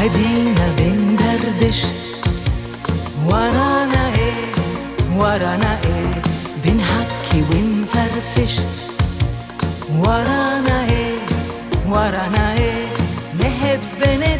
قاعدين بندردش ورانا إيه؟ ورانا إيه؟ بنحكي ونفرفش. ورانا إيه؟ ورانا إيه؟ نحب ندردش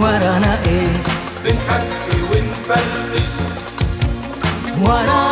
ورانا إيه؟ بنحكي ونفلفش ورانا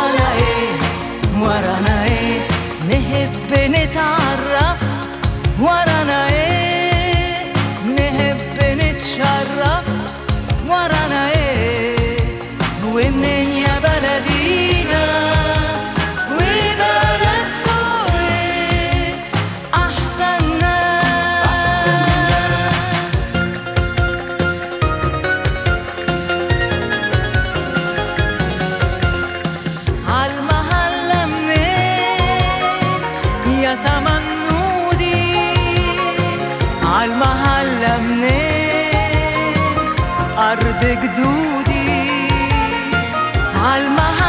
בגדודי. על מה